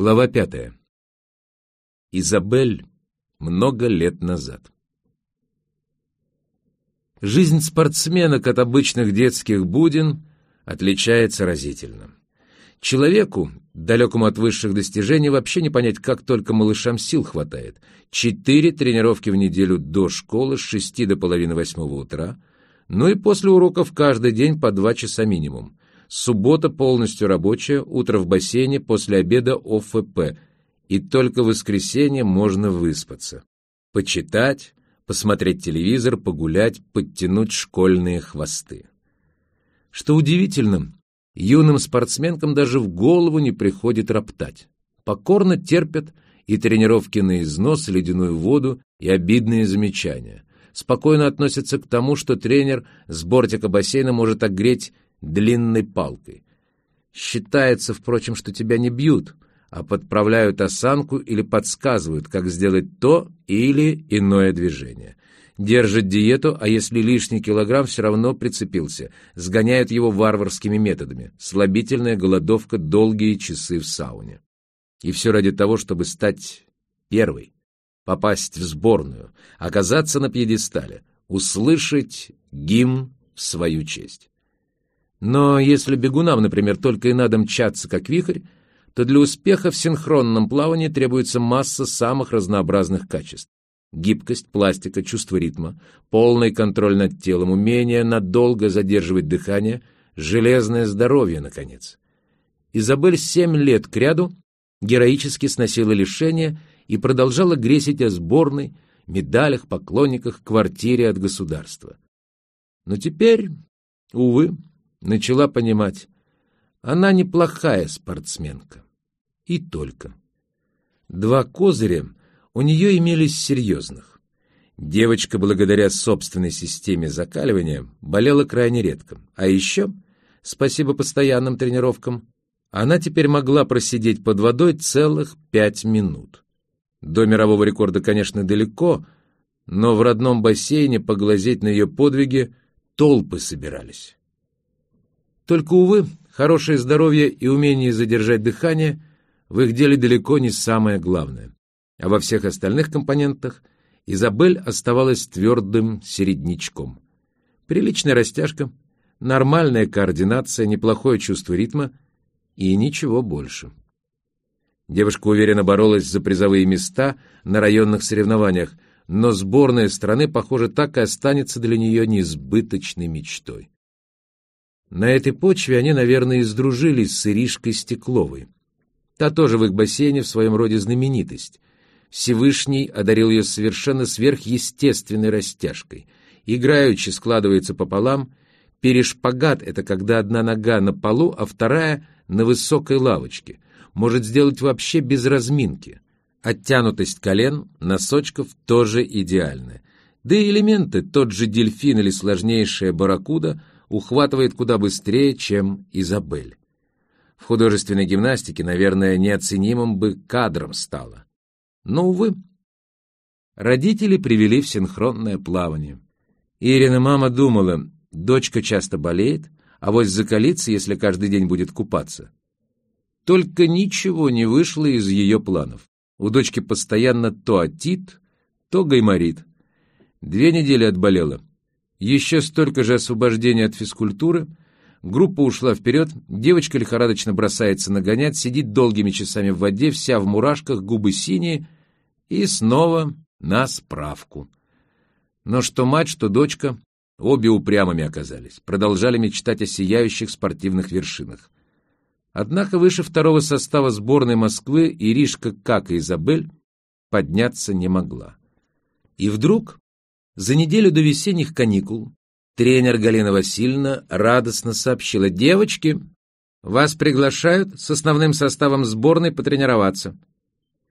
Глава пятая. Изабель много лет назад. Жизнь спортсменок от обычных детских будин отличается разительно. Человеку, далекому от высших достижений, вообще не понять, как только малышам сил хватает. Четыре тренировки в неделю до школы с шести до половины восьмого утра, ну и после уроков каждый день по два часа минимум. Суббота полностью рабочая, утро в бассейне, после обеда ОФП. И только в воскресенье можно выспаться. Почитать, посмотреть телевизор, погулять, подтянуть школьные хвосты. Что удивительно, юным спортсменкам даже в голову не приходит роптать. Покорно терпят и тренировки на износ, ледяную воду и обидные замечания. Спокойно относятся к тому, что тренер с бортика бассейна может огреть длинной палкой. Считается, впрочем, что тебя не бьют, а подправляют осанку или подсказывают, как сделать то или иное движение. Держат диету, а если лишний килограмм все равно прицепился, сгоняют его варварскими методами, слабительная голодовка, долгие часы в сауне. И все ради того, чтобы стать первой, попасть в сборную, оказаться на пьедестале, услышать гимн в свою честь. Но если бегунам, например, только и надо мчаться, как вихрь, то для успеха в синхронном плавании требуется масса самых разнообразных качеств. Гибкость, пластика, чувство ритма, полный контроль над телом, умение надолго задерживать дыхание, железное здоровье, наконец. Изабель семь лет кряду героически сносила лишения и продолжала гресить о сборной, медалях, поклонниках, квартире от государства. Но теперь, увы, начала понимать, она неплохая спортсменка. И только. Два козыря у нее имелись серьезных. Девочка, благодаря собственной системе закаливания, болела крайне редко. А еще, спасибо постоянным тренировкам, она теперь могла просидеть под водой целых пять минут. До мирового рекорда, конечно, далеко, но в родном бассейне поглазеть на ее подвиги толпы собирались. Только, увы, хорошее здоровье и умение задержать дыхание в их деле далеко не самое главное. А во всех остальных компонентах Изабель оставалась твердым середнячком. Приличная растяжка, нормальная координация, неплохое чувство ритма и ничего больше. Девушка уверенно боролась за призовые места на районных соревнованиях, но сборная страны, похоже, так и останется для нее несбыточной мечтой. На этой почве они, наверное, и сдружились с Иришкой Стекловой. Та тоже в их бассейне в своем роде знаменитость. Всевышний одарил ее совершенно сверхъестественной растяжкой. Играючи складывается пополам. Перешпагат — это когда одна нога на полу, а вторая — на высокой лавочке. Может сделать вообще без разминки. Оттянутость колен, носочков тоже идеальная. Да и элементы, тот же дельфин или сложнейшая барракуда — ухватывает куда быстрее, чем Изабель. В художественной гимнастике, наверное, неоценимым бы кадром стало. Но, увы, родители привели в синхронное плавание. Ирина мама думала, дочка часто болеет, а вот закалится, если каждый день будет купаться. Только ничего не вышло из ее планов. У дочки постоянно то отит, то гайморит. Две недели отболела. Еще столько же освобождения от физкультуры. Группа ушла вперед, девочка лихорадочно бросается нагонять, сидит долгими часами в воде, вся в мурашках, губы синие, и снова на справку. Но что мать, что дочка, обе упрямыми оказались, продолжали мечтать о сияющих спортивных вершинах. Однако выше второго состава сборной Москвы Иришка, как и Изабель, подняться не могла. И вдруг за неделю до весенних каникул тренер Галина Васильевна радостно сообщила, «Девочки, вас приглашают с основным составом сборной потренироваться.